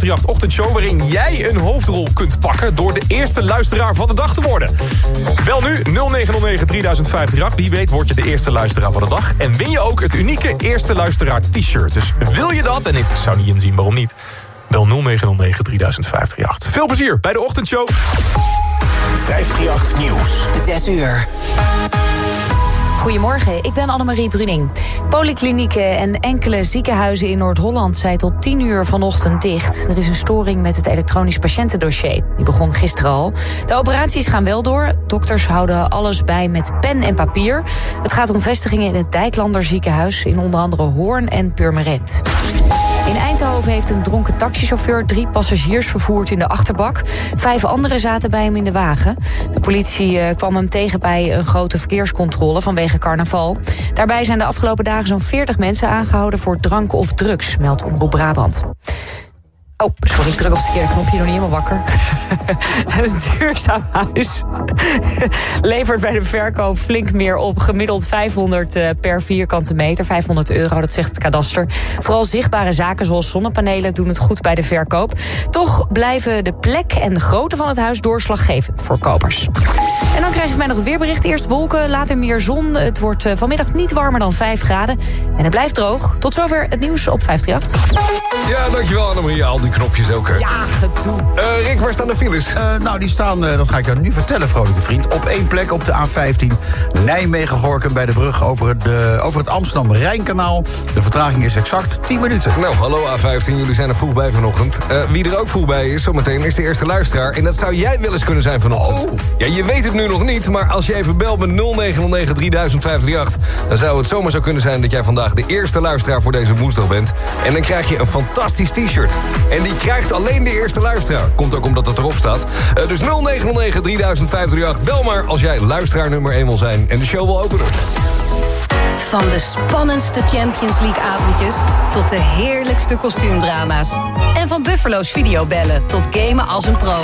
538 ochtendshow... waarin jij een hoofdrol kunt pakken door de eerste luisteraar van de dag te worden. Wel nu 0909 3058. Wie weet word je de eerste luisteraar van de dag. En win je ook het unieke eerste luisteraar t-shirt. Dus wil je dat? En ik zou niet inzien waarom niet. Bel 0909 3058. Veel plezier bij de ochtendshow. 538 Nieuws. 6 uur. Goedemorgen, ik ben Annemarie Bruning. Polyklinieken en enkele ziekenhuizen in Noord-Holland zijn tot 10 uur vanochtend dicht. Er is een storing met het elektronisch patiëntendossier. Die begon gisteren al. De operaties gaan wel door. Dokters houden alles bij met pen en papier. Het gaat om vestigingen in het Dijklander ziekenhuis... in onder andere Hoorn en Purmerend. In Eindhoven heeft een dronken taxichauffeur drie passagiers vervoerd in de achterbak. Vijf anderen zaten bij hem in de wagen. De politie eh, kwam hem tegen bij een grote verkeerscontrole vanwege carnaval. Daarbij zijn de afgelopen dagen zo'n 40 mensen aangehouden voor drank of drugs, meldt Omroep Brabant. Oh, sorry, ik druk op het verkeerde knopje, nog niet helemaal wakker. het duurzaam huis levert bij de verkoop flink meer op. Gemiddeld 500 eh, per vierkante meter, 500 euro, dat zegt het kadaster. Vooral zichtbare zaken zoals zonnepanelen doen het goed bij de verkoop. Toch blijven de plek en de grootte van het huis doorslaggevend voor kopers. En dan krijg je mij nog het weerbericht. Eerst wolken, later meer zon. Het wordt eh, vanmiddag niet warmer dan 5 graden. En het blijft droog. Tot zover het nieuws op 538. Ja, dankjewel Annemarie. Al die knopjes ook. hè. Ja, gedoe. Eh, Rick, waar staan de files? Eh, nou, die staan, eh, dat ga ik jou nu vertellen, vrolijke vriend. Op één plek op de A15 Nijmegen-Gorkum bij de brug over het, over het Amsterdam-Rijnkanaal. De vertraging is exact 10 minuten. Nou, hallo A15, jullie zijn er vroeg bij vanochtend. Eh, wie er ook vroeg bij is, zometeen is de eerste luisteraar. En dat zou jij wel eens kunnen zijn vanochtend. Oh. Ja, je weet het nu nog niet, maar als je even belt met 0909 3058... dan zou het zomaar zo kunnen zijn dat jij vandaag de eerste luisteraar voor deze woensdag bent. En dan krijg je een fantastisch t-shirt. En die krijgt alleen de eerste luisteraar. Komt ook omdat het erop staat. Eh, dus 0909 3058, bel maar als jij luisteraar nummer 1 wil zijn... en de show wil openen. Van de spannendste Champions League avondjes tot de heerlijkste kostuumdrama's. En van Buffalo's videobellen tot gamen als een pro.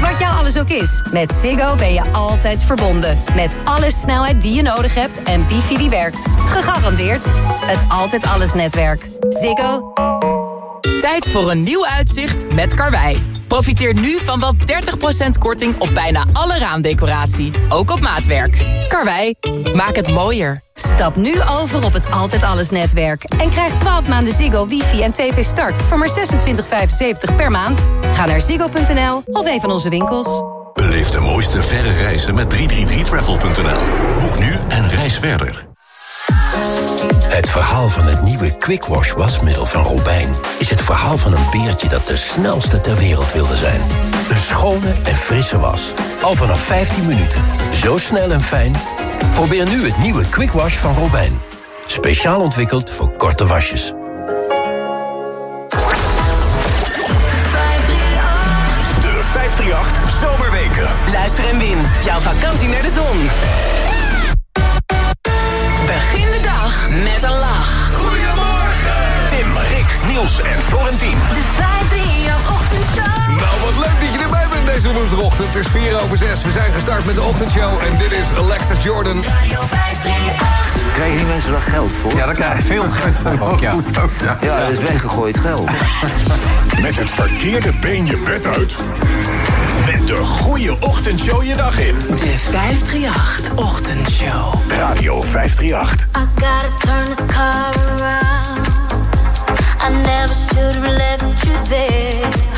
Wat jou alles ook is, met Ziggo ben je altijd verbonden. Met alle snelheid die je nodig hebt en wifi die werkt. Gegarandeerd het Altijd Alles netwerk. Ziggo. Tijd voor een nieuw uitzicht met Karwei. Profiteer nu van wel 30% korting op bijna alle raamdecoratie. Ook op maatwerk. Karwei, maak het mooier. Stap nu over op het Altijd Alles netwerk. En krijg 12 maanden Ziggo, wifi en tv start voor maar 26,75 per maand. Ga naar ziggo.nl of een van onze winkels. Beleef de mooiste verre reizen met 333travel.nl. Boek nu en reis verder. Het verhaal van het nieuwe Quick Wash wasmiddel van Robijn... is het verhaal van een beertje dat de snelste ter wereld wilde zijn. Een schone en frisse was. Al vanaf 15 minuten. Zo snel en fijn. Probeer nu het nieuwe Quick Wash van Robijn. Speciaal ontwikkeld voor korte wasjes. De 538 Zomerweken. Luister en win. Jouw vakantie naar de zon. Met een lach. Goedemorgen. Tim, Rick, Niels en Florentien. De 538 ochtendshow. Nou, wat leuk dat je erbij bent deze woensdagochtend. Het is 4 over 6. We zijn gestart met de ochtendshow en dit is Alexis Jordan. Radio 538. Krijgen die mensen daar geld voor? Ja, daar krijg je veel geld voor ook, ja. Ja, dat is weggegooid geld. Met het verkeerde been je bed uit. Met de goede ochtendshow je dag in. De 538 Ochtendshow. Radio 538. I gotta turn this car around. I never should have left you there.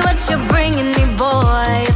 What you're bringing me, boy,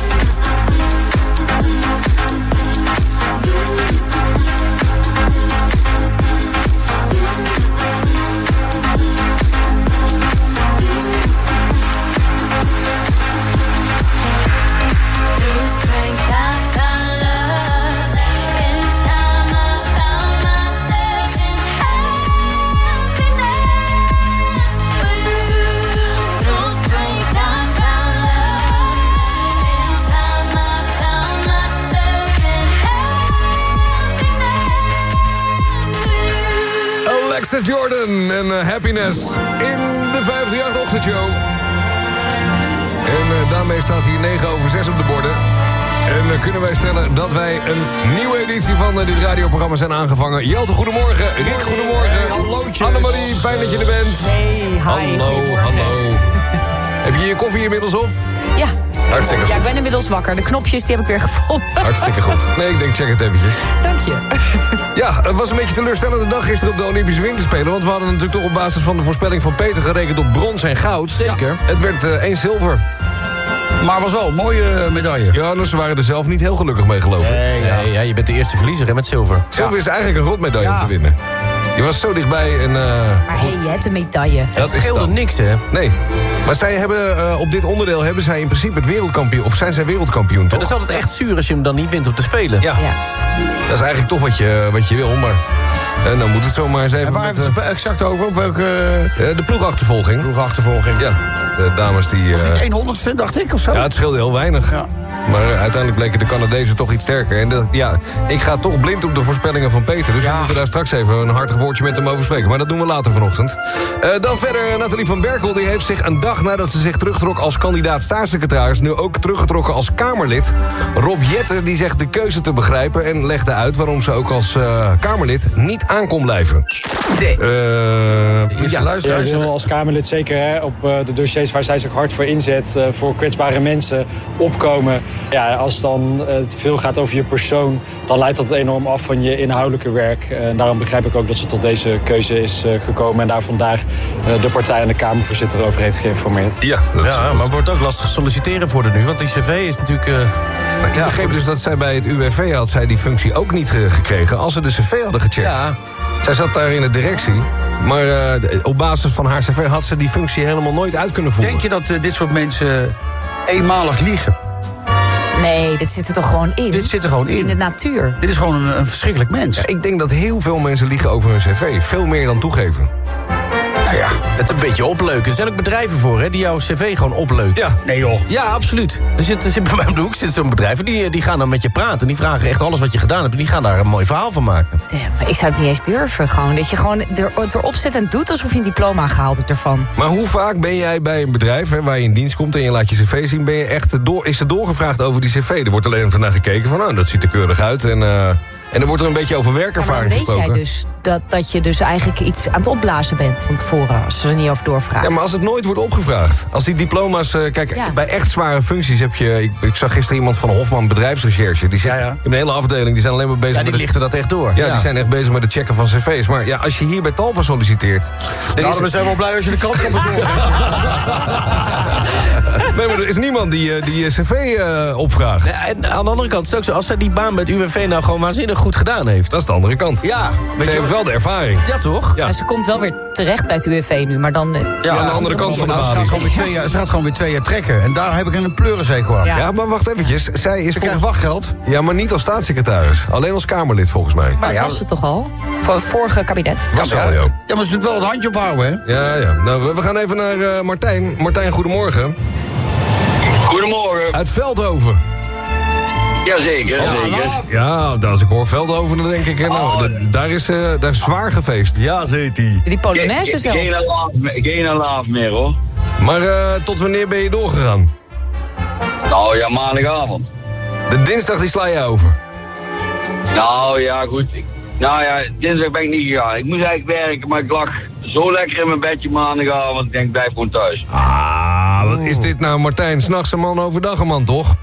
Alexis Jordan en eh, Happiness in de 538 ochtendshow. En eh, daarmee staat hier 9 over 6 op de borden. En eh, kunnen wij stellen dat wij een nieuwe editie van dit radioprogramma zijn aangevangen. Jelte, goedemorgen. Rick, goedemorgen. hallootjes. Annemarie, fijn dat je er bent. Hey, hi. Hallo, hallo. Heb je je koffie inmiddels op? Ja. Hartstikke Ja, ik goed. ben inmiddels wakker. De knopjes die heb ik weer gevonden. Hartstikke goed. Nee, ik denk, check het eventjes. Dank je. Ja, het was een beetje een teleurstellende dag gisteren op de Olympische Winterspelen. Want we hadden natuurlijk toch op basis van de voorspelling van Peter gerekend op brons en goud. Zeker. Het werd eh, één zilver. Maar was wel een mooie eh, medaille. Ja, dus ze waren er zelf niet heel gelukkig mee, geloof ik. Nee, ja. Nee, ja, je bent de eerste verliezer hè, met zilver. Zilver is eigenlijk een rotmedaille om Ja. te winnen. Je was zo dichtbij en... eh, Maar hé, je hebt een medaille. dat Het scheelde niks, hè? Nee. Maar zij hebben, eh, op dit onderdeel hebben zij in principe het wereldkampioen... of zijn zij wereldkampioen, En toch? dat is altijd echt zuur als je hem dan niet wint op de Spelen. Ja, Ja. dat is eigenlijk toch wat je, wat je wil, maar... En dan moet het zomaar eens even En waar met... heeft het exact over? Op welke... eh, de ploegachtervolging. Ploegachtervolging. Ja, de dames die... Was eh, niet 100ste, dacht ik, of zo? ja, het scheelde heel weinig. Ja. Maar eh, uiteindelijk bleken de Canadezen toch iets sterker. En de- ja, ik ga toch blind op de voorspellingen van Peter. Dus we moeten daar straks even een hartig woordje met hem over spreken. Maar dat doen we later vanochtend. Eh, dan verder, Nathalie van Berkel die heeft zich een dag nadat ze zich terugtrok als kandidaat staatssecretaris... nu ook teruggetrokken als Kamerlid. Rob Jetter die zegt de keuze te begrijpen... en legde uit waarom ze ook als eh, Kamerlid niet aan kon blijven. Eh, Eerste ja. luisteraar. Ja, ik wil als Kamerlid zeker hè, op eh, de dossiers waar zij zich hard voor inzet... eh, voor kwetsbare mensen opkomen. Ja, als dan eh, het veel gaat over je persoon... dan leidt dat enorm af van je inhoudelijke werk. Eh, En daarom begrijp ik ook dat ze tot deze keuze is eh, gekomen... en daar vandaag eh, de partij en de Kamervoorzitter over heeft geïnformeerd. Ja, Ja, maar wordt ook lastig solliciteren voor de nu. Want die cv is natuurlijk... eh, Maar ik begreep dus dat zij bij het UWV had zij die functie ook niet eh, gekregen... als ze de cv hadden gecheckt. ja, Zij zat daar in de directie. Maar eh, op basis van haar cv had ze die functie helemaal nooit uit kunnen voeren. Denk je dat eh, dit soort mensen eenmalig liegen? Nee, dit zit er toch gewoon in? Dit zit er gewoon in in. de natuur. Dit is gewoon een, een verschrikkelijk mens. Ja, ik denk dat heel veel mensen liegen over hun cv. Veel meer dan toegeven. Nou ja, het een beetje opleuken. Er zijn ook bedrijven voor, hè, die jouw cv gewoon opleuken. Ja. nee joh. Ja, absoluut. Er zit, er zit bij mij om de hoek zit zo'n bedrijf... en die, die gaan dan met je praten. Die vragen echt alles wat je gedaan hebt... en die gaan daar een mooi verhaal van maken. Damn, maar ik zou het niet eens durven. Gewoon dat je gewoon er, erop zit en doet alsof je een diploma gehaald hebt ervan. Maar hoe vaak ben jij bij een bedrijf hè, waar je in dienst komt... en je laat je cv zien, ben je echt door, is er doorgevraagd over die cv? Er wordt alleen vandaag gekeken van, nou, dat ziet er keurig uit. En, eh, en er wordt er een beetje over werkervaring weet gesproken. jij dus dat, dat je dus eigenlijk iets aan het opblazen bent van tevoren. Als ze er niet over doorvragen. Ja, maar als het nooit wordt opgevraagd. Als die diploma's... eh, kijk, Ja. bij echt zware functies heb je... Ik, ik zag gisteren iemand van Hofman Bedrijfsrecherche. Die zit Ja, ja. in een hele afdeling. Die zijn alleen maar bezig Ja, die met... lichten dat echt door. Ja, die zijn echt bezig met het checken van cv's. Maar ja, als je hier bij Talpa solliciteert... Er Nou, is, dan zijn we wel blij als je de krant kan bezorgen. nee, maar er is niemand die, eh, die je cv eh, opvraagt. Ja, En aan de andere kant is het ook zo... als zij die baan met UWV nou gewoon waanzinnig goed gedaan heeft... Dat is de andere kant. Ja, Ze heeft wel de ervaring. Ja, toch? Ja. En ze komt wel weer terecht bij het UWV nu, maar dan... eh, Ja, aan de andere kant van de Nou, ze, gaat gewoon weer twee jaar, ze gaat gewoon weer twee jaar trekken. En daar heb ik een pleurenzeker aan. Ja. Ja, maar wacht eventjes. Zij is Ze krijgt wachtgeld. Ja, maar niet als staatssecretaris. Alleen als Kamerlid, volgens mij. Maar dat was het toch al? Voor het vorige kabinet. Was wel, joh. Ja, maar ze moet wel het handje ophouden, hè? Ja, ja. Nou, we- we gaan even naar eh, Martijn. Martijn, goedemorgen. Goedemorgen. Uit Veldhoven. Jazeker, zeker. Ja, nou, als ik hoor Veldhoven, dan denk ik... Nou, d- daar, is, eh, daar is zwaar gefeest. Ja, zit hij. Die Polonaise Geen zelfs. alarm, geen alarm meer hoor. Maar eh, tot wanneer ben je doorgegaan? Nou ja, maandagavond. De dinsdag die sla je over. Nou ja, goed. Ik- nou ja, dinsdag ben ik niet gegaan. Ik moest eigenlijk werken, maar ik lag zo lekker in mijn bedje maandagavond. Ik denk, blijf gewoon thuis. Ah, wat is dit nou, Martijn? S'nachts een man, overdag een man, toch?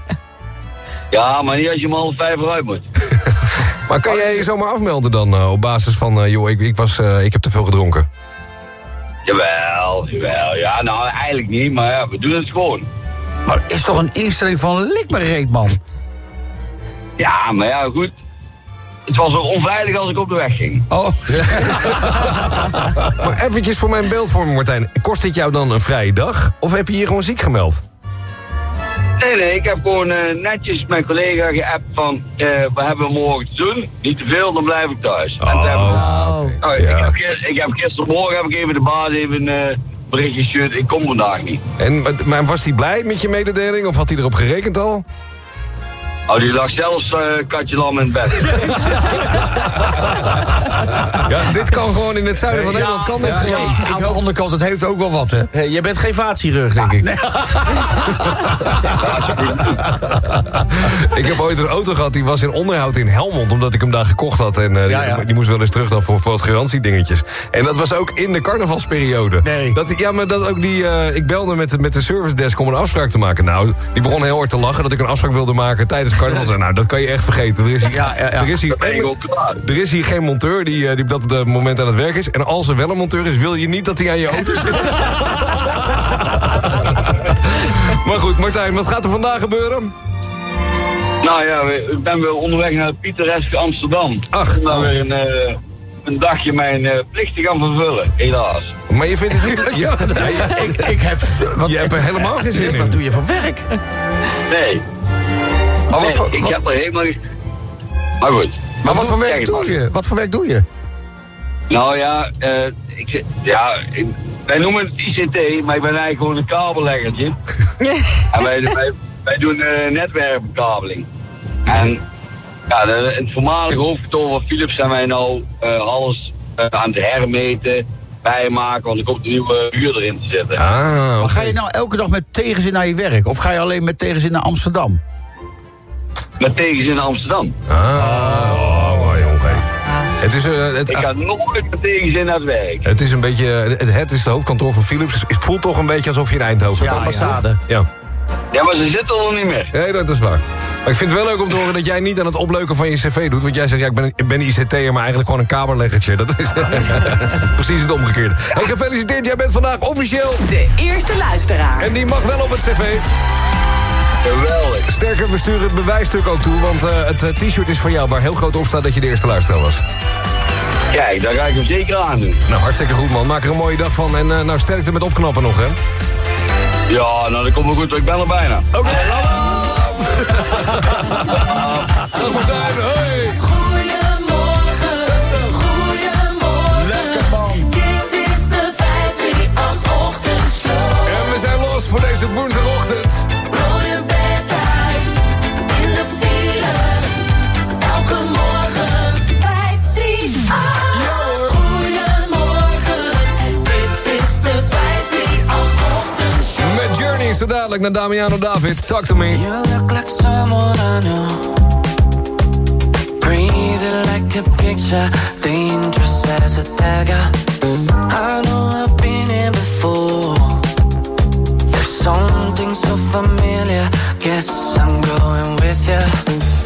Ja, maar niet als je om half vijf eruit moet. Maar kan jij je zomaar afmelden dan eh, op basis van... eh, joh, ik, ik, was, eh, ik heb te veel gedronken? Jawel, jawel. Ja, nou eigenlijk niet, maar ja, we doen het gewoon. Maar is toch een instelling van lik me reet, man. Ja, maar ja, goed. Het was zo onveilig als ik op de weg ging. Oh, Maar eventjes voor mijn beeldvorming, Martijn. Kost dit jou dan een vrije dag? Of heb je je gewoon ziek gemeld? Nee, nee, ik heb gewoon eh, netjes mijn collega geappt van... eh, we hebben morgen te doen, niet te veel, dan blijf ik thuis. En hebben we- Oh. Ja. ik, heb, ik heb gistermorgen heb ik even de baas even een eh, berichtje gestuurd. Ik kom vandaag niet. En, maar was hij blij met je mededeling? Of had hij erop gerekend al? Oh, die lag zelfs eh katje lam in bed. Ja, dit kan gewoon in het zuiden van Nederland. Kan dit ja, gewoon. ja, aan de andere kant, het heeft ook wel wat, hè? Hey, jij bent geen vaatchirurg, denk ik. Ik heb ooit een auto gehad, die was in onderhoud in Helmond... omdat ik hem daar gekocht had. En eh, die, Ja, ja. die moest wel eens terug dan voor, voor het garantiedingetjes. En dat was ook in de carnavalsperiode. Nee. Dat, ja, maar dat ook die... eh, ik belde met, de- met de service desk om een afspraak te maken. Nou, die begon heel hard te lachen dat ik een afspraak wilde maken tijdens carnaval. Nou, dat kan je echt vergeten. Er is hier, Ja, ja, ja. Er is hier, er is hier geen monteur die, eh, die op dat eh, moment aan het werk is. En als er wel een monteur is, wil je niet dat hij aan je auto zit. maar goed, Martijn, wat gaat er vandaag gebeuren? nou ja, ik ben weer onderweg naar het pittoreske Amsterdam. Ach. Om daar weer een, eh, een dagje mijn eh, plicht te gaan vervullen, helaas. Maar je vindt het niet... Ja, ik, ik heb... Wat, je hebt er helemaal geen zin in. Wat doe je voor werk? Nee, maar wat nee voor, ik wat, heb er helemaal... niet- Maar goed. maar wat voor werk doe je? Wat voor werk doe je? Nou ja, eh, ik, ja ik- wij noemen het ICT, maar ik ben eigenlijk gewoon een kabelleggertje. en wij, wij, wij doen eh, netwerkbekabeling. En ja, de, het voormalige hoofdkantoor van Philips zijn wij nou eh, alles eh, aan het hermeten, bijmaken, want er komt een nieuwe huur erin te zitten. Ah, Maar ga je nou elke dag met tegenzin naar je werk? Of ga je alleen met tegenzin naar Amsterdam? Met tegenzin in Amsterdam. Ah, oh, mooi, oké. Het is, eh, het, Ik ga nooit met tegenzin naar het werk. het is een beetje, het, het is het hoofdkantoor van Philips. Het voelt toch een beetje alsof je in Eindhoven Ja, bent. ambassade. Ja. Ja, maar ze zitten er nog niet meer. Nee, dat is waar. Maar ik vind het wel leuk om te horen dat jij niet aan het opleuken van je cv doet. Want jij zegt, ja, ik ben, ik ben ICT'er, maar eigenlijk gewoon een kamerleggertje. Dat is precies het omgekeerde. Hey, gefeliciteerd, jij bent vandaag officieel... De eerste luisteraar. En die mag wel op het cv. Geweldig. Sterker, we sturen het bewijsstuk ook toe, want eh, het eh, t-shirt is van jou... waar heel groot op staat dat je de eerste luisteraar was. Kijk, daar ga ik hem zeker aan doen. Nou, hartstikke goed, man. Maak er een mooie dag van. En eh, nou, sterkte met opknappen nog, hè? Ja, nou dat komt wel goed, ik ben er bijna. Oké, Dag Martijn, hoi! Goedemorgen, goedemorgen. Lekker zo dadelijk naar Damiano David. Talk to me. You look like someone I know. Breathing like a picture, dangerous as a dagger. I know I've been here before. There's something so familiar. Guess I'm going with you.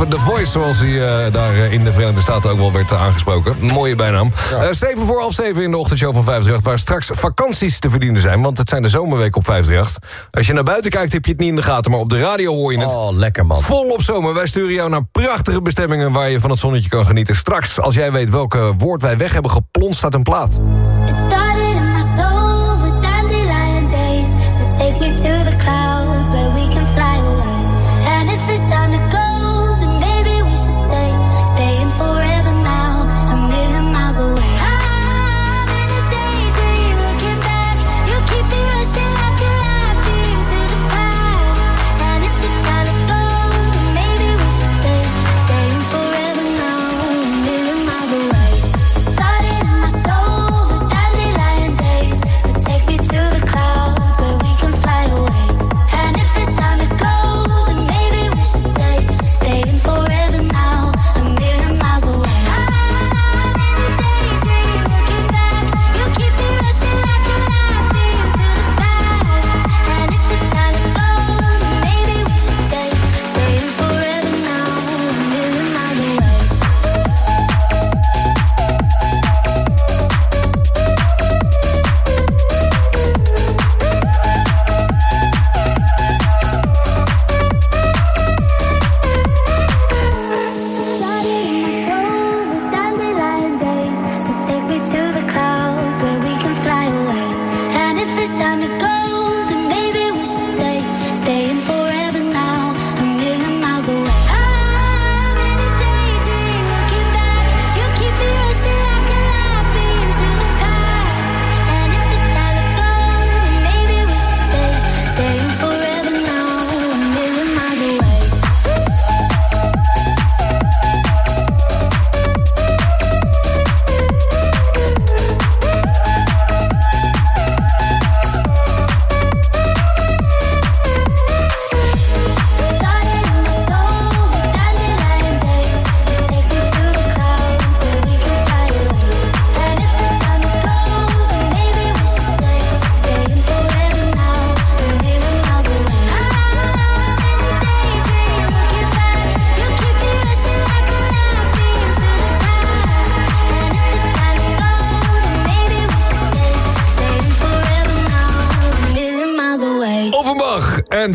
of The Voice, zoals hij eh, daar eh, in de Verenigde Staten ook wel werd eh, aangesproken. Mooie bijnaam. Ja. 7 voor half 7 in de ochtendshow van 538, waar straks vakanties te verdienen zijn, want het zijn de zomerweek op 538. Als je naar buiten kijkt heb je het niet in de gaten, maar op de radio hoor je het. Oh, lekker man. Vol op zomer. Wij sturen jou naar prachtige bestemmingen waar je van het zonnetje kan genieten. Straks, als jij weet welke woord wij weg hebben geplonst, staat een plaat.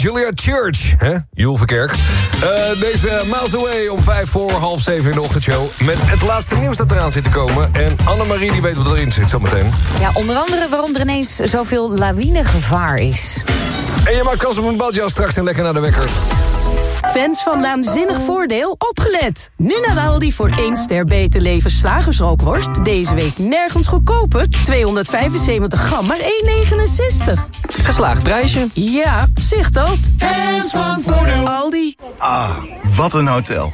Julia Church. Hè? Joel Verkerk. Eh, deze Miles Away om vijf voor half zeven in de ochtendshow. Met het laatste nieuws dat eraan zit te komen. En Annemarie die weet wat erin zit zometeen. Ja, onder andere waarom er ineens zoveel lawinegevaar is. En je maakt kans op een badjas straks en lekker naar de wekker. Fans van Naanzinnig Voordeel, opgelet! Nu naar Aldi voor 1 ster beter leven slagersrookworst. Deze week nergens goedkoper. 275 gram, maar 1,69. Geslaagd prijsje. Ja, zicht dat. Fans van Voordeel. Aldi. Ah, wat een hotel.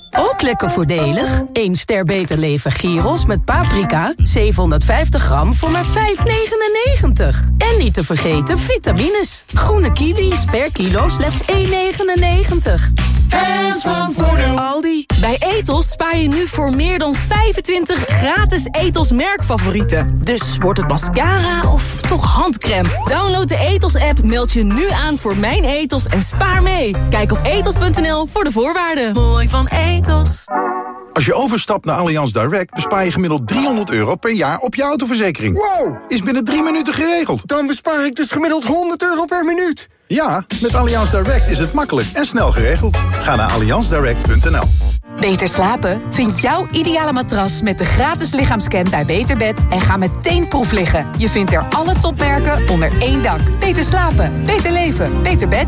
Ook lekker voordelig. 1 ster beter leven gyros met paprika. 750 gram voor maar 5,99. En niet te vergeten vitamines. Groene kiwis per kilo slechts 1,99. Fans van Voordeel. Aldi. Bij Etos spaar je nu voor meer dan 25 gratis Etos merkfavorieten. Dus wordt het mascara of toch handcrème? Download de Etos-app, meld je nu aan voor Mijn Etos en spaar mee. Kijk op etos.nl voor de voorwaarden. Mooi van Etos. Als je overstapt naar Allianz Direct bespaar je gemiddeld 300 euro per jaar op je autoverzekering. Wow! Is binnen drie minuten geregeld. Dan bespaar ik dus gemiddeld 100 euro per minuut. Ja, met Allianz Direct is het makkelijk en snel geregeld. Ga naar allianzdirect.nl. Beter slapen? Vind jouw ideale matras met de gratis lichaamscan bij Beterbed en ga meteen proef liggen. Je vindt er alle topmerken onder één dak. Beter slapen, beter leven, beter bed.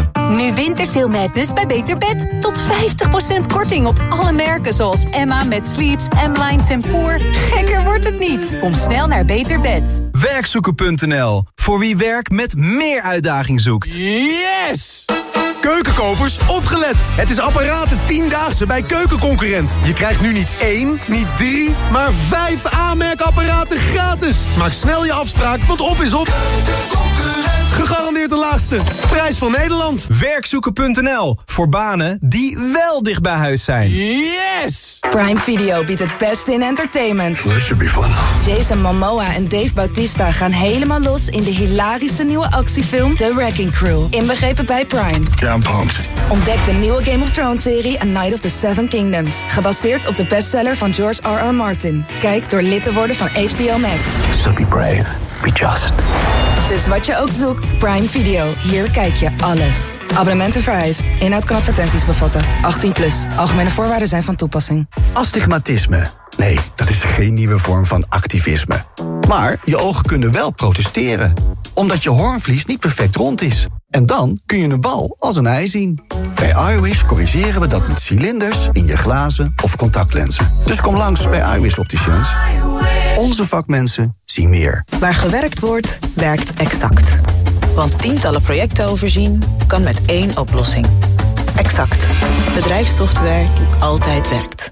Nu Wintersail Madness bij Beter Bed. Tot 50% korting op alle merken zoals Emma met Sleeps, M-Line Tempoor. Gekker wordt het niet. Kom snel naar Beter Bed. Werkzoeken.nl. Voor wie werk met meer uitdaging zoekt. Yes! Keukenkopers, opgelet! Het is apparaten 10-daagse bij Keukenconcurrent. Je krijgt nu niet één, niet drie, maar vijf aanmerkapparaten gratis. Maak snel je afspraak, want op is op. Gegarandeerd de laagste. Prijs van Nederland. Werkzoeken.nl. Voor banen die wel dicht bij huis zijn. Yes! Prime Video biedt het beste in entertainment. This should be fun. Jason Momoa en Dave Bautista gaan helemaal los in de hilarische nieuwe actiefilm The Wrecking Crew. Inbegrepen bij Prime. Yeah, I'm pumped. Ontdek de nieuwe Game of Thrones serie A Night of the Seven Kingdoms. Gebaseerd op de bestseller van George R.R. Martin. Kijk door lid te worden van HBO Max. So be brave. Be just. Dus wat je ook zoekt, Prime Video. Hier kijk je alles. Abonnementen vereist. Inhoud kan advertenties bevatten. 18 plus. Algemene voorwaarden zijn van toepassing. Astigmatisme. Nee, dat is geen nieuwe vorm van activisme. Maar je ogen kunnen wel protesteren. Omdat je hoornvlies niet perfect rond is. En dan kun je een bal als een ei zien. Bij iWish corrigeren we dat met cilinders in je glazen of contactlenzen. Dus kom langs bij iWish Opticians. Onze vakmensen zien meer. Waar gewerkt wordt, werkt exact. Want tientallen projecten overzien kan met één oplossing. Exact. Bedrijfssoftware die altijd werkt.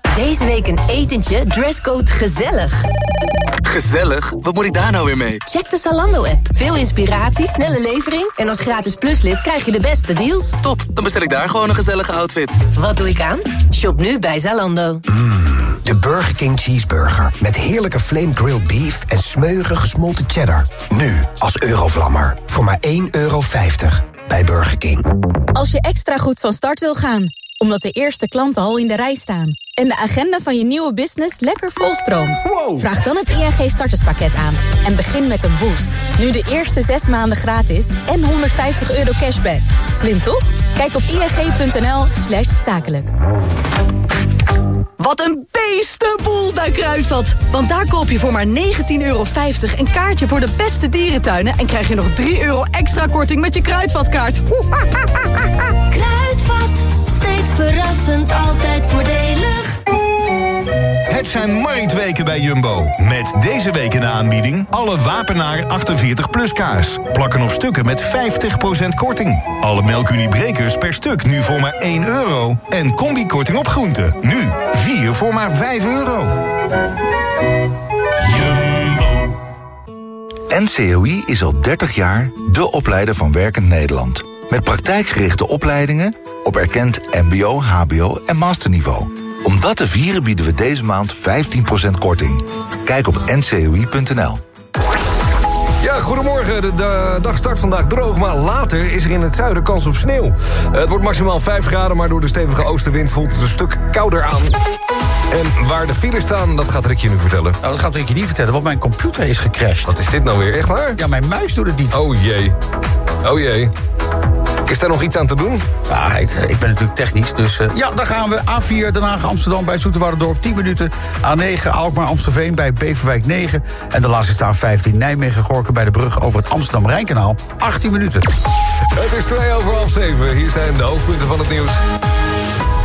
Deze week een etentje, dresscode gezellig. Gezellig? Wat moet ik daar nou weer mee? Check de Zalando-app. Veel inspiratie, snelle levering... en als gratis pluslid krijg je de beste deals. Top, dan bestel ik daar gewoon een gezellige outfit. Wat doe ik aan? Shop nu bij Zalando. De Burger King Cheeseburger. Met heerlijke flame grilled beef en smeuige gesmolten cheddar. Nu als Eurovlammer. Voor maar 1,50 euro bij Burger King. Als je extra goed van start wil gaan, omdat de eerste klanten al in de rij staan... en de agenda van je nieuwe business lekker volstroomt... vraag dan het ING starterspakket aan en begin met een boost. Nu de eerste zes maanden gratis en 150 euro cashback. Slim toch? Kijk op ing.nl slash zakelijk. Wat een beestenboel bij Kruidvat. Want daar koop je voor maar 19,50 euro een kaartje voor de beste dierentuinen... en krijg je nog 3 euro extra korting met je Kruidvatkaart. Verrassend, altijd voordelig. Het zijn marktweken bij Jumbo. Met deze week in de aanbieding alle Wapenaar 48 plus kaas. Plakken of stukken met 50% korting. Alle melkuniebrekers per stuk nu voor maar 1 euro. En combikorting op groenten. Nu 4 voor maar 5 euro. NCOI is al 30 jaar de opleider van Werkend Nederland. Met praktijkgerichte opleidingen op erkend mbo, hbo en masterniveau. Om dat te vieren bieden we deze maand 15% korting. Kijk op ncoi.nl. Ja, goedemorgen. De, de dag start vandaag droog, maar later is er in het zuiden kans op sneeuw. Het wordt maximaal 5 graden, maar door de stevige oostenwind voelt het een stuk kouder aan. En waar de files staan, dat gaat Rickje nu vertellen. Nou, dat gaat Rickje niet vertellen, want mijn computer is gecrashed. Wat is dit nou weer, echt waar? Ja, mijn muis doet het niet. Oh jee. Oh jee. Is daar nog iets aan te doen? Ja, ik, ik ben natuurlijk technisch, dus eh, ja, dan gaan we. A4 Den Haag Amsterdam bij Zoeterwoudendorp 10 minuten. A9 Alkmaar Amstelveen bij Beverwijk 9. En de laatste staan 15 Nijmegen Gorken bij de brug over het Amsterdam-Rijnkanaal 18 minuten. Het is 2 over half 7. Hier zijn de hoofdpunten van het nieuws.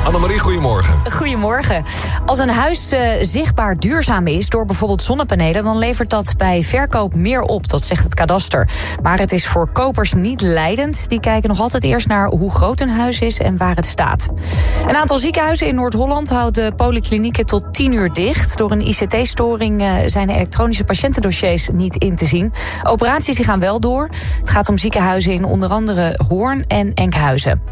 Annemarie, goedemorgen. Goedemorgen. Als een huis eh, zichtbaar duurzaam is door bijvoorbeeld zonnepanelen... dan levert dat bij verkoop meer op, dat zegt het kadaster. Maar het is voor kopers niet leidend. Die kijken nog altijd eerst naar hoe groot een huis is en waar het staat. Een aantal ziekenhuizen in Noord-Holland houden polyklinieken tot 10 uur dicht. Door een ICT-storing eh, zijn de elektronische patiëntendossiers niet in te zien. Operaties die gaan wel door. Het gaat om ziekenhuizen in onder andere Hoorn en Enkhuizen.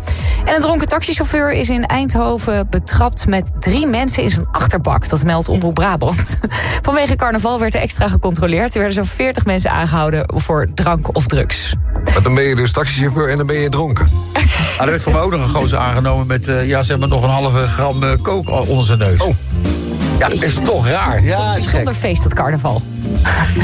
En een dronken taxichauffeur is in Eindhoven betrapt met drie mensen in zijn achterbak. Dat meldt Omroep Brabant. Vanwege carnaval werd er extra gecontroleerd. Er werden zo'n 40 mensen aangehouden voor drank of drugs. Maar dan ben je dus taxichauffeur en dan ben je dronken. Ah, er werd voor mij ook nog een gozer aangenomen met eh, ja, zeg maar nog een halve gram eh, kook onder zijn neus. Oh. Ja, dat is toch raar. Ja, is gek. Zonder feest, dat carnaval.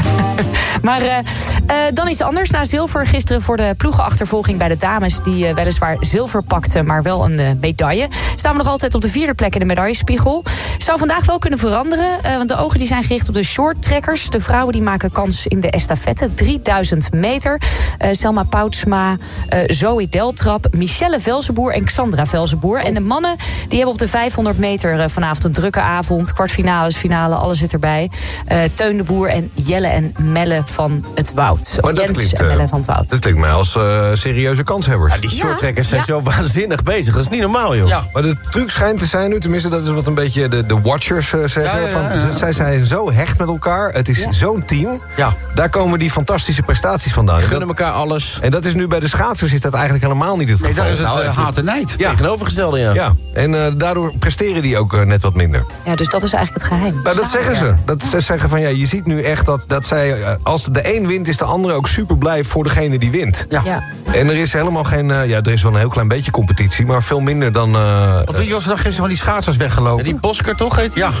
maar eh, eh, dan iets anders. Na zilver gisteren voor de ploegenachtervolging bij de dames... die eh, weliswaar zilver pakten, maar wel een medaille... staan we nog altijd op de vierde plek in de medaillespiegel. Zou vandaag wel kunnen veranderen. eh, want de ogen die zijn gericht op de shorttrekkers. De vrouwen die maken kans in de estafette. 3000 meter. Eh, Selma Poutsma, eh, Zoe Deltrap, Michelle Velzenboer en Xandra Velzenboer. En de mannen die hebben op de 500 meter vanavond een drukke avond. Kwartfinales, finale, alles zit erbij. Eh, Teun de Boer en Jelle en Melle van het Woud. Of Maar dat Jens klinkt, en eh, Melle van het Woud. dat klinkt mij als eh, serieuze kanshebbers. Ja, die shorttrekkers zijn Ja. zo waanzinnig bezig. Dat is niet normaal, joh. Ja. Maar de truc schijnt te zijn nu, tenminste dat is wat een beetje de, de watchers eh, zeggen. Ja, ja, ja, van. Zij zijn zo hecht met elkaar, het is zo'n team. Ja. Daar komen die fantastische prestaties vandaan. En Gunnen elkaar alles. en dat is nu bij de schaatsers is dat eigenlijk helemaal niet het Nee, geval. daar is het Nou, eh, haat en nijd. Ja. Tegenovergestelde, ja. Ja, en eh, daardoor presteren die ook eh, net wat minder. Ja, dus dat is eigenlijk het geheim. Nou, dat zeggen ze. Dat ze zeggen van ja, je ziet nu echt dat, dat zij, eh, als de een wint, is de andere ook super blij voor degene die wint. Ja. Ja. En er is helemaal geen, eh, ja, er is wel een heel klein beetje competitie, maar veel minder dan. eh, Want wie was er dan gisteren van die schaatsers weggelopen? En die Bosker toch heet? Ja.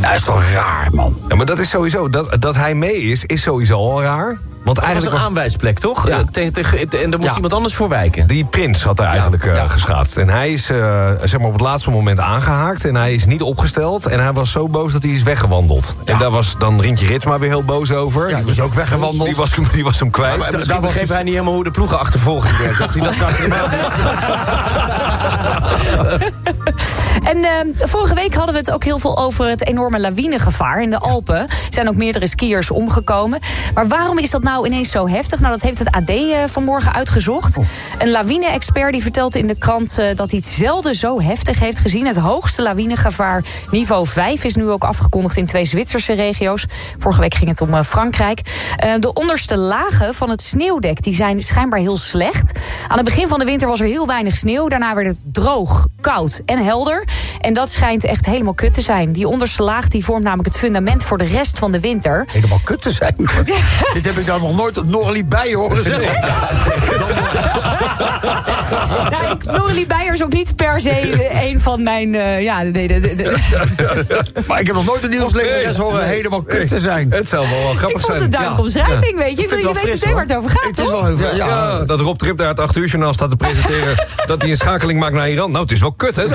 Ja, is toch raar, man. Ja, maar dat is sowieso, dat, dat hij mee is, is sowieso al raar. Want Dat was eigenlijk een was aanwijsplek, toch? Ja. Eh, tegen- tegen- en daar moest Ja. iemand anders voor wijken. die prins had er eigenlijk eh, ja. geschaatst. En hij is eh, zeg maar op het laatste moment aangehaakt. En hij is niet opgesteld. En hij was zo boos dat hij is weggewandeld. En daar was dan Rintje Ritsma weer heel boos over. Ja, die is ook weggewandeld. Die was, hem- die was hem kwijt. Maar Da- misschien daar begreep was hij niet helemaal hoe de ploegenachtervolging werkt. Dacht hij, dat. En eh, vorige week hadden we het ook heel veel over het enorme lawinegevaar in de Alpen. Er zijn ook meerdere skiers omgekomen. Maar waarom is dat nou ineens zo heftig? Nou, dat heeft het AD eh, vanmorgen uitgezocht. Een lawine-expert die vertelde in de krant eh, dat hij het zelden zo heftig heeft gezien. Het hoogste lawinegevaar niveau 5 is nu ook afgekondigd in twee Zwitserse regio's. Vorige week ging het om eh, Frankrijk. De onderste lagen van het sneeuwdek die zijn schijnbaar heel slecht. Aan het begin van de winter was er heel weinig sneeuw. Daarna werd het droog, koud en helder. En dat schijnt echt helemaal kut te zijn. Die onderste laag die vormt namelijk het fundament voor de rest van de winter. Helemaal kut te zijn. Dit heb ik dan nog nooit Norlie bij horen zeggen. Nou, ik, is ook niet per se een van mijn... eh, ja, nee, de, de, de- Maar ik heb nog nooit een nieuwslezeres horen helemaal kut te zijn. Het zou wel wel ik grappig vond zijn. het duidelijk omschrijving, weet je. Ik wil je meteen waar het over gaat, Het is toch? wel heel. Ja, Ja, dat Rob Trip daar het 8 uur journaal staat te presenteren... dat hij een schakeling maakt naar Iran. Nou, het is wel kut, hè?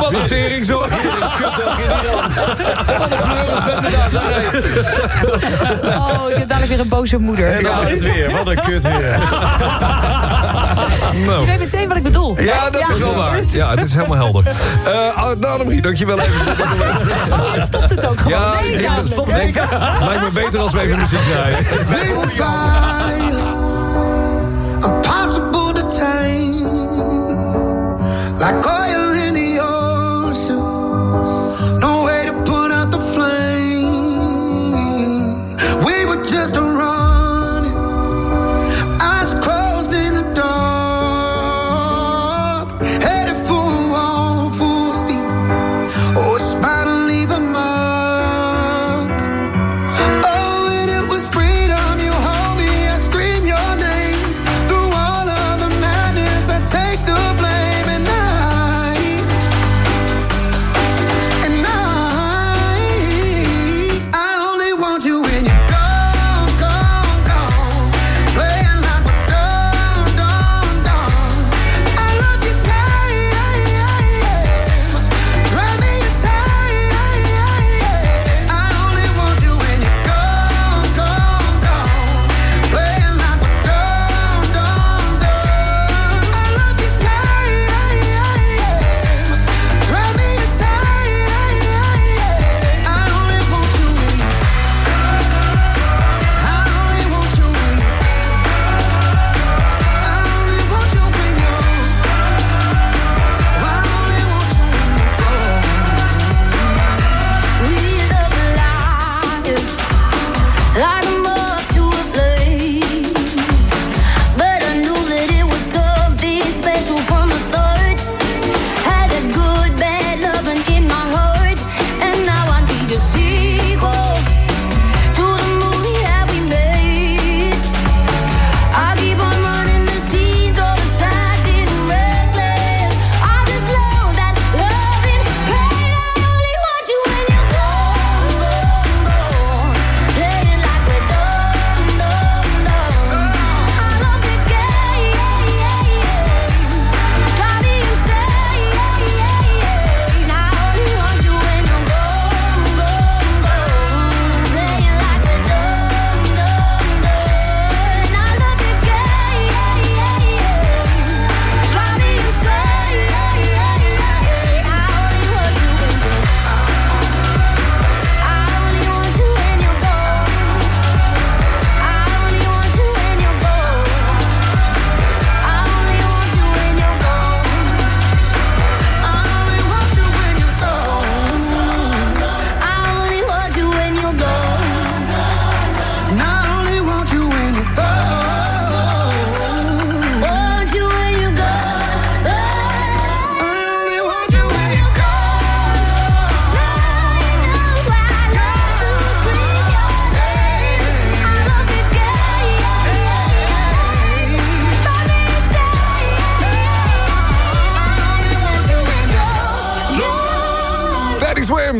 Wat een tering zo. Oh, ik heb dadelijk weer een boze moeder. En dan het weer. Wat een kut weer. Nou. Je weet meteen wat ik bedoel. Ja, dat is wel waar. Ja, dit is helemaal helder. Uh, Annemarie, dankjewel even. Oh, stopt het ook gewoon? Ja, nee, dat het stopt. Denk, lijkt me beter als we even muziek draaien. They will find impossible to tame, like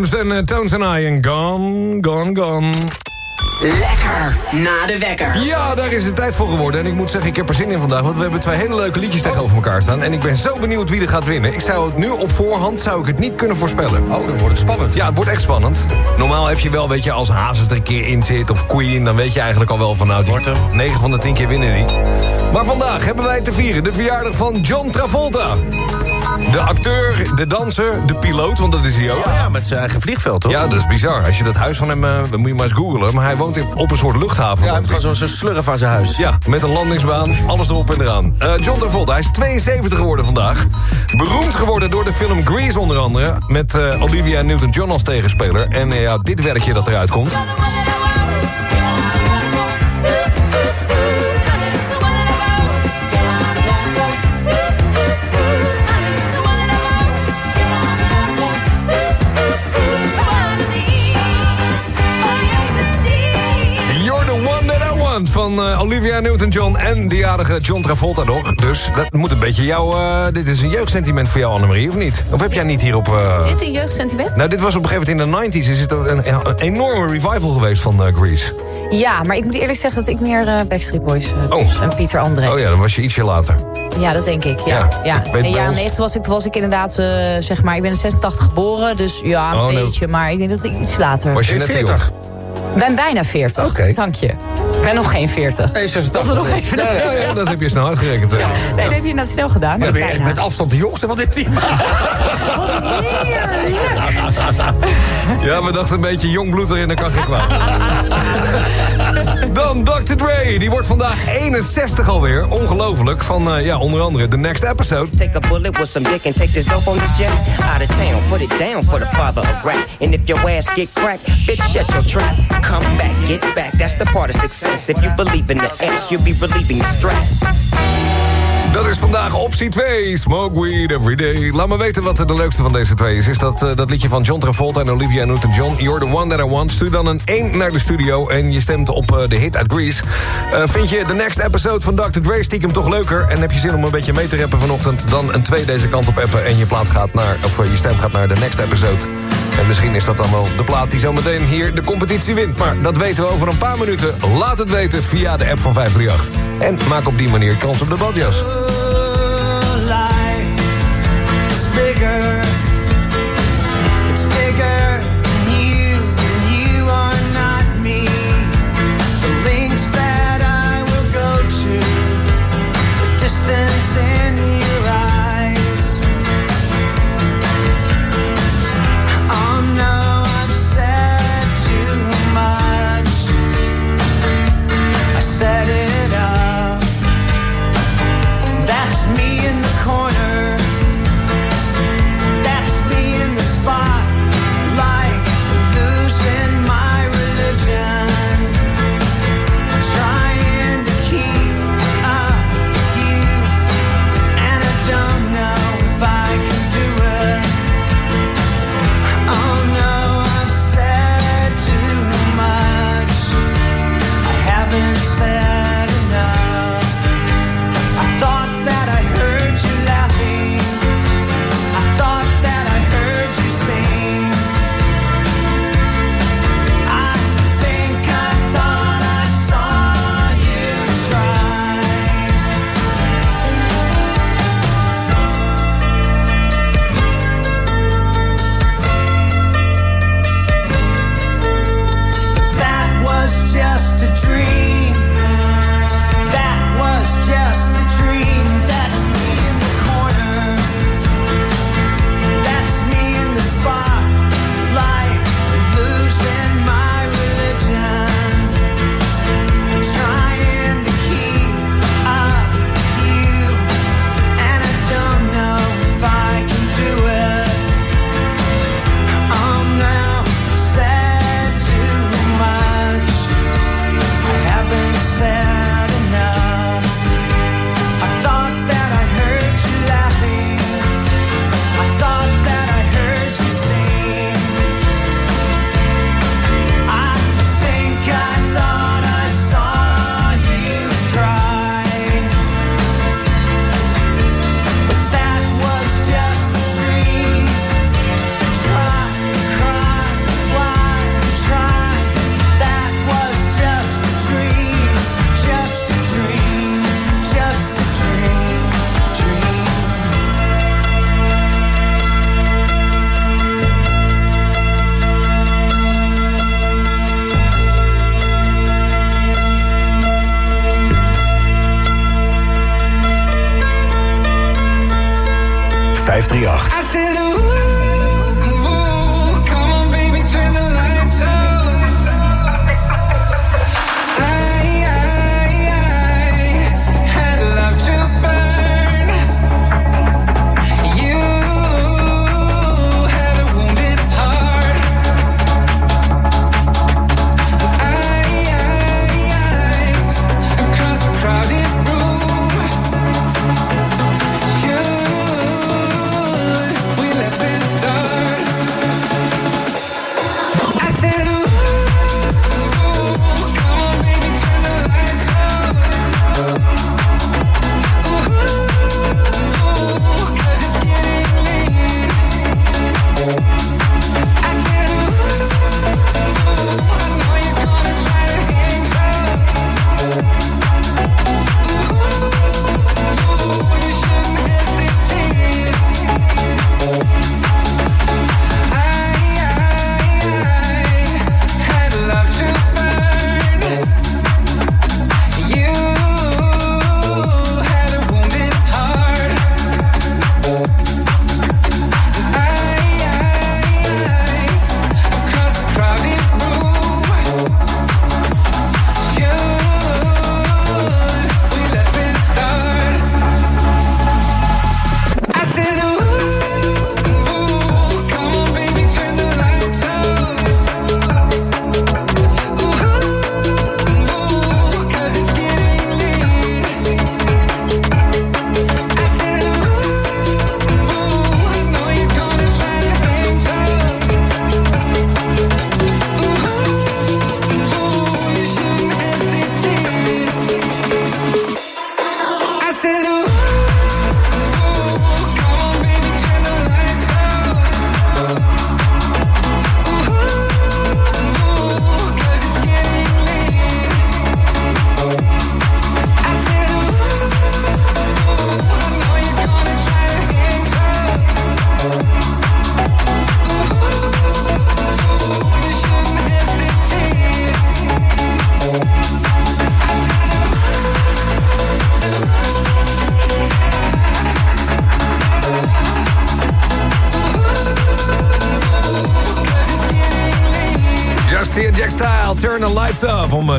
Swims en uh, Tones and I en Gone, Gone, Gone. Lekker na de wekker. Ja, daar is het tijd voor geworden. En ik moet zeggen, ik heb er zin in vandaag. Want we hebben twee hele leuke liedjes tegenover elkaar staan. En ik ben zo benieuwd wie er gaat winnen. Ik zou het nu op voorhand zou ik het niet kunnen voorspellen. Oh, dan wordt het spannend. Ja, het wordt echt spannend. Normaal heb je wel, weet je, als Hazes er een keer in zit... of Queen, dan weet je eigenlijk al wel van... nou, die 9 van de 10 keer winnen die. Maar vandaag hebben wij te vieren de verjaardag van John Travolta. De acteur, de danser, de piloot, want dat is hij ook. Ja, met zijn eigen vliegveld, toch? Ja, dat is bizar. Als je dat huis van hem, eh, dan moet je maar eens googlen. Maar hij woont op een soort luchthaven. Ja, hij heeft gewoon zo'n slurf aan zijn huis. Ja, met een landingsbaan, alles erop en eraan. Eh, John Travolta, hij is 72 geworden vandaag. Beroemd geworden door de film Grease onder andere... met eh, Olivia Newton-John als tegenspeler. En eh, ja, dit werkje dat eruit komt... van eh, Olivia Newton-John en de jarige John Travolta nog. Dus dat moet een beetje jouw... eh, dit is een jeugdsentiment voor jou, Annemarie, of niet? Of heb jij niet hierop... eh, Dit een jeugdsentiment? Nou, dit was op een gegeven moment in de 90s. Is het een, een, enorme revival geweest van eh, Grease. Ja, maar ik moet eerlijk zeggen dat ik meer eh, Backstreet Boys... eh, Oh. dus, en Pieter André. Oh ja, dan was je ietsje later. Ja, dat denk ik. Ja. Ja, ja. ik weet In jaren ons- 90 was ik, was ik inderdaad, eh, zeg maar, ik ben in 86 geboren. Dus ja, een Oh, nee. beetje. Maar ik denk dat ik iets later. Was je te jong? Ik ben bijna 40. Oké. Dank je. Ik ben nog geen 40. Nee, 86. Dat we nog even... Ja, ja, ja, dat heb je snel uitgerekend. Nee, dat heb je net snel gedaan. Dan ben je echt Bijna. met afstand de jongste van dit team. Ja, we dachten een beetje jong bloed erin, dat kan geen kwaad. Dan Dr. Dre, die wordt vandaag 61 alweer. Ongelooflijk. Van, eh, ja, onder andere The Next Episode. Take a bullet with some dick and take this dope on this jet. Out of town, put it down for the father of rap. And if your ass get cracked, bitch, shut your trap. Come back, get back, that's the part of success. If you believe in the ass, you'll be relieving the stress. Dat is vandaag optie 2. Smoke weed every day. Laat me weten wat de leukste van deze twee is. Is dat eh, dat liedje van John Travolta en Olivia Newton-John? You're the one that I want. Stuur dan een 1 naar de studio en je stemt op eh, de hit uit Greece. Eh, vind je de next episode van Dr. Dre stiekem toch leuker? En heb je zin om een beetje mee te rappen vanochtend? Dan een 2 deze kant op appen en je, plaat gaat naar, of je stem gaat naar de next episode. En misschien is dat dan wel de plaat die zometeen hier de competitie wint. Maar dat weten we over een paar minuten. Laat het weten via de app van 538. En maak op die manier kans op de badjas.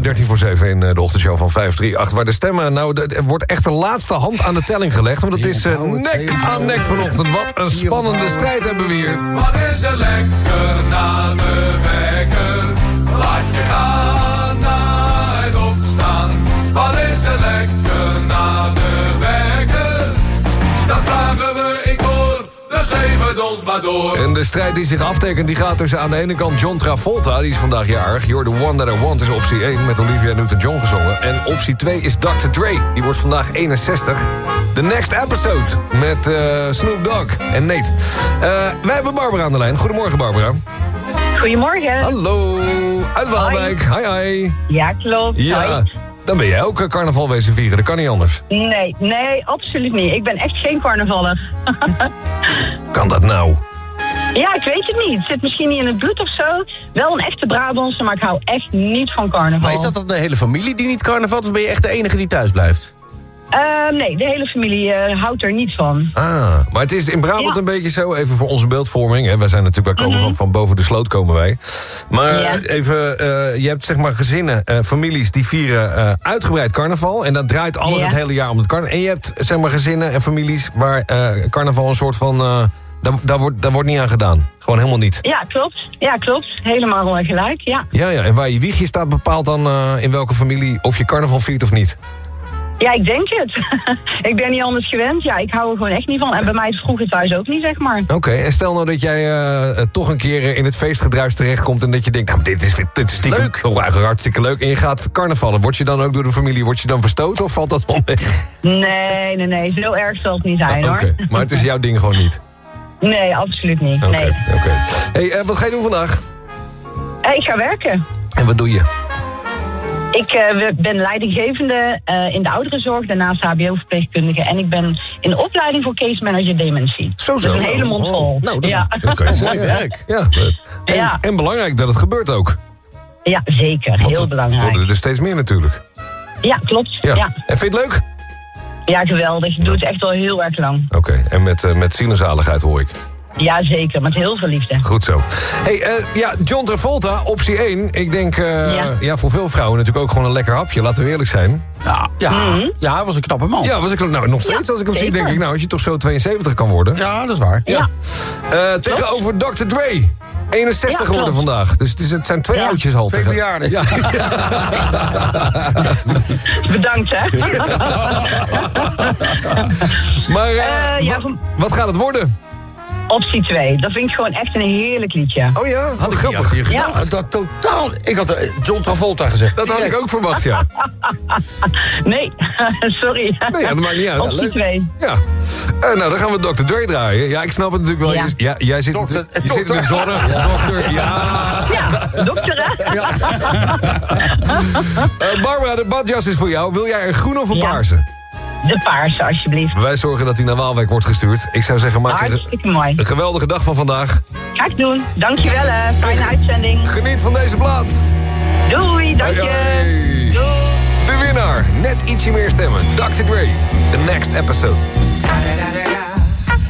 13 voor 7 in eh, de ochtendshow van 538. Waar de stemmen, nou, er wordt echt de laatste hand aan de telling gelegd. Want het is eh, nek aan nek vanochtend. Wat een spannende strijd hebben we hier. Wat is er lekker na de wekker? Laat je gaan het ons maar door. En de strijd die zich aftekent, die gaat tussen aan de ene kant John Travolta, die is vandaag jarig. You're the one that I want is optie 1 met Olivia Newton-John gezongen. En optie 2 is Dr. Dre, die wordt vandaag 61. The Next Episode met eh, Snoop Dogg en Nate. Eh, wij hebben Barbara aan de lijn. Goedemorgen Barbara. Goedemorgen. Hallo, uit Waalwijk. Hi hi. Ja, klopt. Ja. Dan ben jij ook eh, carnaval wezen vieren, dat kan niet anders. Nee, nee, absoluut niet. Ik ben echt geen carnavaller. Kan dat nou? ja, ik weet het niet. Het zit misschien niet in het bloed of zo. Wel een echte Brabantse, maar ik hou echt niet van carnaval. Maar is dat dan de hele familie die niet carnaval? Of ben je echt de enige die thuis blijft? Eh, nee, de hele familie eh, houdt er niet van. Ah, maar het is in Brabant een beetje zo, even voor onze beeldvorming. Hè. Wij zijn natuurlijk, wij komen van, van boven de sloot komen wij. Maar Ja. even, eh, je hebt zeg maar gezinnen, eh, families die vieren uitgebreid carnaval. En dat draait alles Ja. het hele jaar om het carnaval. En je hebt zeg maar gezinnen en families waar carnaval een soort van... daar, daar, wordt, daar wordt niet aan gedaan. Gewoon helemaal niet. Ja, klopt. Ja, klopt. Helemaal gelijk, ja. Ja, ja, en waar je wiegje staat bepaalt dan in welke familie of je carnaval viert of niet. Ja, ik denk het. ik ben niet anders gewend. Ja, ik hou er gewoon echt niet van. En bij mij is het vroeger thuis ook niet, zeg maar. Oké, en stel nou dat jij eh, eh, toch een keer eh, in het feestgedruis terechtkomt... en dat je denkt, nou, dit is, dit is stiekem leuk. toch eigenlijk hartstikke leuk... en je gaat carnavallen. Word je dan ook door de familie word je dan verstoten of valt dat wel mee? Nee, nee, nee. Zo erg zal het niet zijn, Oké, hoor. maar het is jouw ding gewoon niet. Nee, absoluut niet. Oké, Nee. oké. hey, wat ga je doen vandaag? Ik ga werken. En wat doe je? Ik eh, ben leidinggevende eh, in de ouderenzorg, daarnaast hbo-verpleegkundige. En ik ben in opleiding voor case manager dementie. Zo, Dat is een hele mond vol. Nou, dat, ja. dat kan je zeggen. Ja, en, en belangrijk dat het gebeurt ook. ja, zeker. Want Heel belangrijk. worden er steeds meer natuurlijk. Ja, klopt. Ja. Ja. En vind je het leuk? Ja, geweldig. Ik doe het echt al heel erg lang. Oké, en met, eh, met zielenzaligheid hoor ik. Ja, zeker. Met heel veel liefde. Goed zo. Hey, eh, ja, John Travolta, optie 1. Ik denk, eh, ja. Ja. voor veel vrouwen natuurlijk ook gewoon een lekker hapje. Laten we eerlijk zijn. Ja, ja, ja hij was een knappe man. Ja, was ik nou nog steeds als ik hem zie, denk ik, nou, als je toch zo 72 kan worden. Ja, dat is waar. Ja. Eh, tegenover Dr. Dre. 61 Ja, geworden vandaag. Dus het, is, het zijn twee Ja, oudjes al. twee tegen- bejaarden. Ja. Bedankt, hè. maar ja, wat, van- wat gaat het worden? Optie 2. Dat vind ik gewoon echt een heerlijk liedje. Oh ja? Had ik grappig. niet achter je gedacht. Dat totaal. Ik had eh, John Travolta gezegd. Dat had ik ook verwacht, ja. Nee, sorry. Nee, ja, dat maakt niet uit. Optie Leuk. 2. Ja. Eh, nou, dan gaan we Dr. Dre draaien. Ja, ik snap het natuurlijk wel. Ja. Je- Ja, jij zit, Dokter- je zit in de dokter. zorg. Ja. Dokter, ja. Ja, dokter, hè? Eh, Barbara, de badjas is voor jou. Wil jij een groen of een Ja. paarse? De paarse, alsjeblieft. Wij zorgen dat hij naar Waalwijk wordt gestuurd. Ik zou zeggen, maak er Hartstikke mooi. een geweldige dag van vandaag. Ga ik doen. Dankjewel, hè. Fijne uitzending. Geniet van deze plaat. Doei, dank je. Hoi. De winnaar, net ietsje meer stemmen. Dr. Dre, the next episode.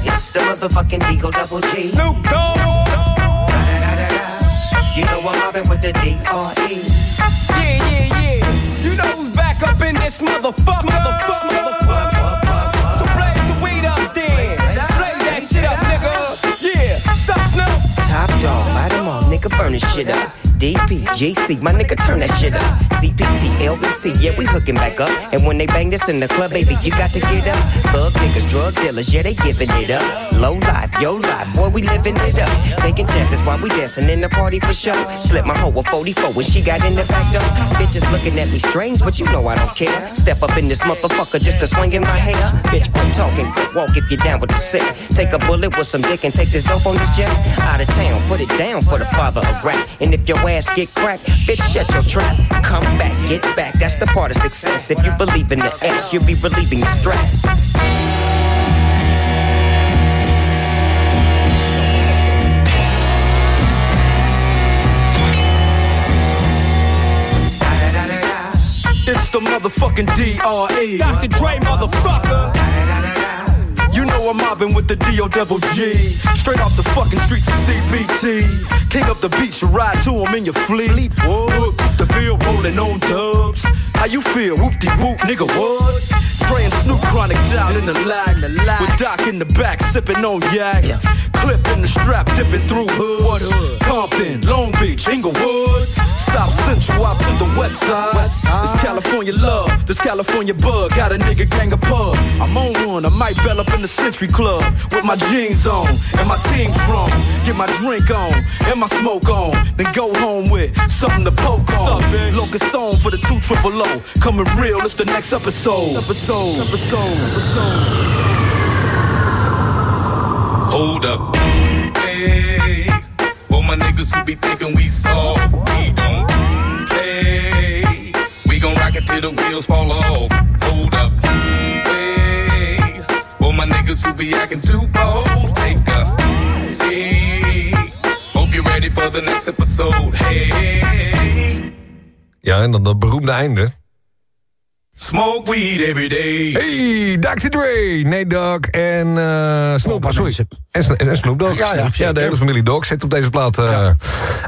It's the motherfucking Double G. Snoop Dogg. You know I'm mobbing with the D.R.E. Yeah, yeah, yeah. You know who's back up in this motherfucker. Motherfucker. So blaze the weed up then. Blaze that shit up, nigga. Yeah. Snoop? Top dog, light 'em all, nigga, burn this shit up. DP, my nigga, turn that shit up. CPT, LBC, yeah, we hooking back up. And when they bang this in the club, baby, you got to get up. Thug niggas, drug dealers, yeah, they giving it up. Low life, yo life, boy, we living it up. Taking chances while we dancing in the party for show. Slip my hoe a 44 when she got in the back door. Bitches looking at me strange, but you know I don't care. Step up in this motherfucker just to swing in my hair. Bitch, quit talking, quit walk if you're down with the sick. Take a bullet with some dick and take this dope on this jet. Out of town, put it down for the father of rap. And if your ass get cracked, bitch, shut your trap. Come back, get back, that's the part of success. If you believe in the ass, you'll be relieving the stress. The motherfucking D.R.E. Dr. Dre, motherfucker. You know I'm mobbing with the D.O. double G. Straight off the fucking streets of CBT. King up the beach, you ride to him in your fleet. Whoop, the field rolling on dubs. How you feel? Whoop de whoop, nigga, what? Chronic down in the lag. With Doc in the back, sipping on yak. Clip in the strap, dipping through hood. Compton, Long Beach, Inglewood. South Central, out to the west side. This California love, this California bug. Got a nigga gang of pub. I'm on one, I might bell up in the Century Club. With my jeans on, and my team strong. Get my drink on, and my smoke on. Then go home with something to poke on. Locust on for the two triple O. Coming real, it's the next episode. Episode, episode, episode. Hold up. Hey, all my niggas who be thinking we soft, we don't play. We gon' rock it till the wheels fall off. Hold up. Hey, all my niggas who be acting too bold, take a seat. Hope you're ready for the next episode. Hey, Ja, en dan dat beroemde einde. Smoke weed every day. Hey, Dr. Dre, Nate Dogg en uh, Snoop, sorry. En, en Snoop Dogg. Ja, ja, de hele familie Dogg zit op deze plaat. eh.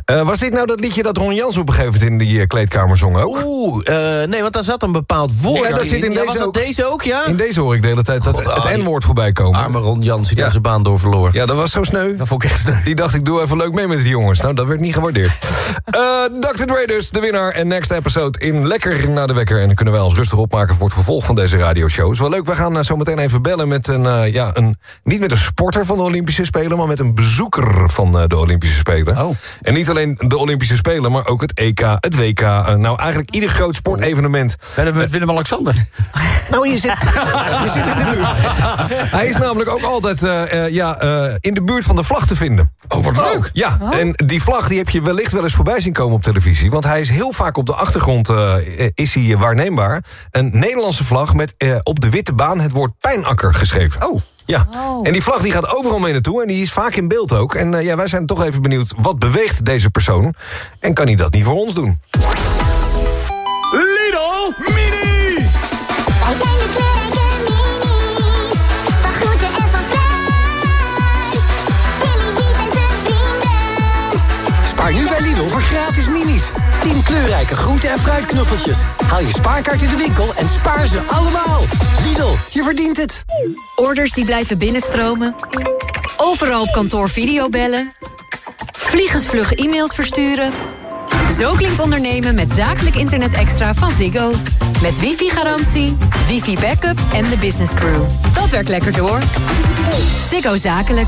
Eh, was dit nou dat liedje dat Ron Jans op een gegeven moment in die kleedkamer zong ook? Oeh, eh, nee, want daar zat een bepaald woord. Ja, dat zit in Ja, deze was dat ook. deze ook, ja? In deze hoor ik de hele tijd dat het Arie. N-woord voorbij komen. Arme Ron Jans, die daar zijn baan door verloor. Ja, dat was zo sneu. Dat vond ik echt sneu. Die dacht, ik doe even leuk mee met die jongens. Nou, dat werd niet gewaardeerd. Eh Dr. Dre dus, de winnaar en next episode in Lekker naar de Wekker. En dan kunnen wij ons rustig opmaken voor het vervolg van deze radioshow. Is wel leuk, we gaan eh, zo meteen even bellen met een, eh, ja, een... Niet met een sporter van de Olympische Spelen, maar met een bezoeker van eh, de Olympische Spelen. Oh. En niet alleen de Olympische Spelen, maar ook het EK, het WK. nou, eigenlijk ieder groot sportevenement. Ben met Willem-Alexander? Nou, je zit, je zit in de buurt. Hij is namelijk ook altijd eh, eh, ja, eh, in de buurt van de vlag te vinden. Oh, wat leuk. Ja, en die vlag die heb je wellicht wel eens voorbij zien komen op televisie. Want hij is heel vaak op de achtergrond eh, is hij waarneembaar. Een Nederlandse vlag met eh, op de witte baan het woord pijnakker geschreven. Oh. Ja, Oh. en die vlag die gaat overal mee naartoe en die is vaak in beeld ook. En eh, ja, wij zijn toch even benieuwd, wat beweegt deze persoon? En kan hij dat niet voor ons doen? Lidl Mini! Voor gratis minis. 10 kleurrijke groente- en fruitknuffeltjes. Haal je spaarkaart in de winkel en spaar ze allemaal. Lidl, je verdient het. Orders die blijven binnenstromen. Overal op kantoor videobellen. Vliegensvlug e-mails versturen. Zo klinkt ondernemen met zakelijk internet extra van Ziggo. Met wifi-garantie, wifi-backup en de business crew. Dat werkt lekker door. Ziggo Zakelijk.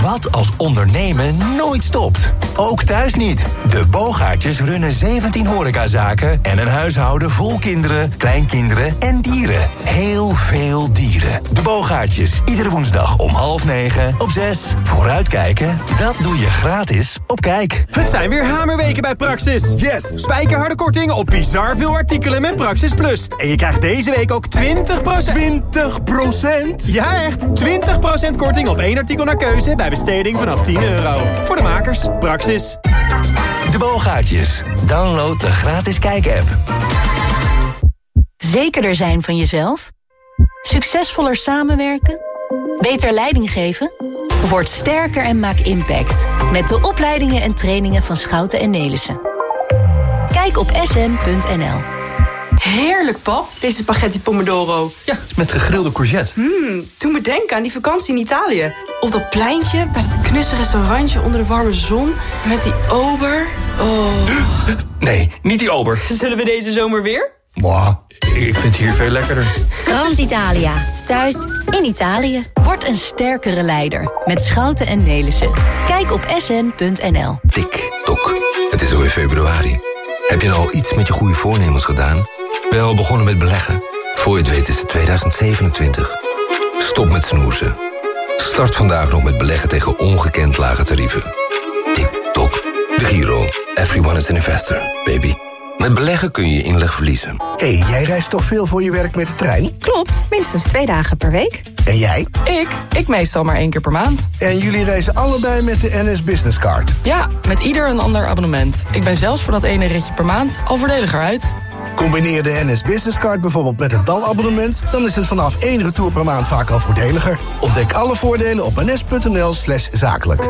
Wat als ondernemen nooit stopt? Ook thuis niet. De Boogaartjes runnen 17 horecazaken en een huishouden vol kinderen, kleinkinderen en dieren. Heel veel dieren. De Boogaartjes, iedere woensdag om half negen op zes. Vooruitkijken, dat doe je gratis op Kijk. Het zijn weer hamerweken bij Praxis. Yes! Spijkerharde korting op bizar veel artikelen met Praxis Plus. En je krijgt deze week ook 20%... 20%? Ja, echt! 20% korting op één artikel naar keuze bij besteding vanaf 10 euro. Voor de makers, Praxis. De Boogaartjes. Download de gratis Kijk-app. Zekerder zijn van jezelf? Succesvoller samenwerken? Beter leiding geven? Word sterker en maak impact. Met de opleidingen en trainingen van Schouten en Nelissen. Kijk op sn.nl. Heerlijk, pap, deze spaghetti pomodoro. Ja, Met gegrilde courgette. Mmm, doe me denken aan die vakantie in Italië. Op dat pleintje, bij dat knusse restaurantje onder de warme zon. Met die ober. Oh. Nee, niet die ober. Zullen we deze zomer weer? Mwah, ik vind het hier veel lekkerder. Grand Italia. Thuis in Italië. Word een sterkere leider. Met Schouten en Nelissen. Kijk op sn.nl. Tik, tok. Het is alweer februari. Heb je nou al iets met je goede voornemens gedaan? Ben je al begonnen met beleggen? Voor je het weet is het 2027. Stop met snoezen. Start vandaag nog met beleggen tegen ongekend lage tarieven. Tik, tok. De Giro. Everyone is an investor, baby. Met beleggen kun je inleg verliezen. Hé, hey, jij reist toch veel voor je werk met de trein? Klopt, minstens twee dagen per week. En jij? Ik? Ik meestal maar één keer per maand. En jullie reizen allebei met de NS Business Card? Ja, met ieder een ander abonnement. Ik ben zelfs voor dat ene ritje per maand al voordeliger uit. Combineer de NS Business Card bijvoorbeeld met een DAL-abonnement... dan is het vanaf één retour per maand vaak al voordeliger. Ontdek alle voordelen op ns.nl slash zakelijk.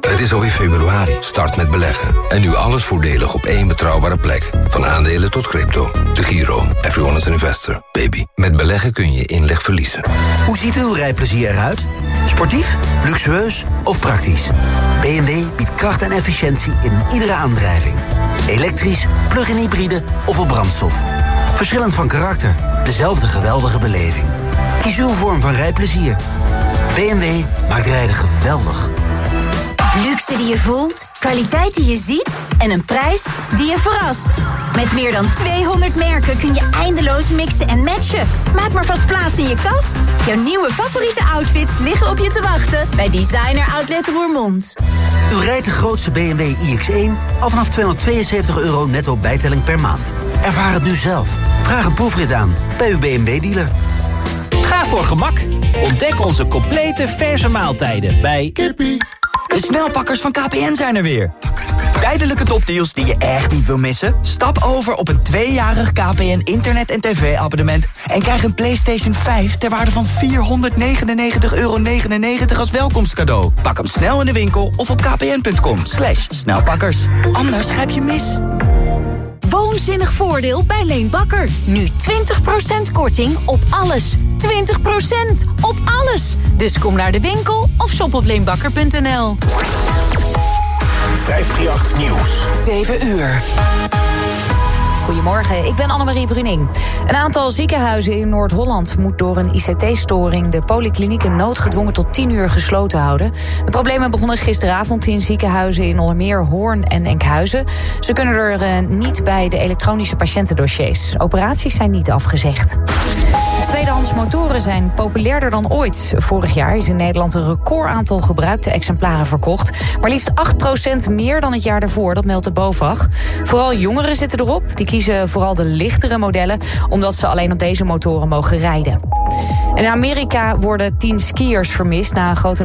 Het is alweer februari. Start met beleggen. En nu alles voordelig op één betrouwbare plek. Van aandelen tot crypto. De Giro. Everyone is an investor. Baby. Met beleggen kun je inleg verliezen. Hoe ziet uw rijplezier eruit? Sportief, luxueus of praktisch? BMW biedt kracht en efficiëntie in iedere aandrijving. Elektrisch, plug-in hybride of op brandstof. Verschillend van karakter, dezelfde geweldige beleving. Kies uw vorm van rijplezier. BMW maakt rijden geweldig. Luxe die je voelt, kwaliteit die je ziet en een prijs die je verrast. Met meer dan 200 merken kun je eindeloos mixen en matchen. Maak maar vast plaats in je kast. Jouw nieuwe favoriete outfits liggen op je te wachten bij Designer Outlet Roermond. U rijdt de grootste BMW iX1 al vanaf 272 euro netto bijtelling per maand. Ervaar het nu zelf. Vraag een proefrit aan bij uw BMW-dealer. Ga voor gemak. Ontdek onze complete verse maaltijden bij Kippie. De snelpakkers van KPN zijn er weer. Tijdelijke topdeals die je echt niet wil missen? Stap over op een tweejarig KPN internet- en tv-abonnement... en krijg een PlayStation 5 ter waarde van 499,99 euro als welkomstcadeau. Pak hem snel in de winkel of op kpn.com. Slash snelpakkers. Anders grijp je mis. Woonzinnig voordeel bij Leen Bakker. Nu 20% korting op alles. 20% op alles. Dus kom naar de winkel of shop op leenbakker.nl. 538 Nieuws. 7 uur. Goedemorgen, ik ben Annemarie Bruning. Een aantal ziekenhuizen in Noord-Holland moet door een ICT-storing de polyklinieken noodgedwongen tot 10 uur gesloten houden. De problemen begonnen gisteravond in ziekenhuizen in onder Hoorn en Enkhuizen. Ze kunnen er uh, niet bij de elektronische patiëntendossiers. Operaties zijn niet afgezegd. Tweedehands motoren zijn populairder dan ooit. Vorig jaar is in Nederland een recordaantal gebruikte exemplaren verkocht. Maar liefst 8% meer dan het jaar daarvoor, dat meldt de BOVAG. Vooral jongeren zitten erop. Die kiezen vooral de lichtere modellen... omdat ze alleen op deze motoren mogen rijden. En in Amerika worden tien skiers vermist na een grote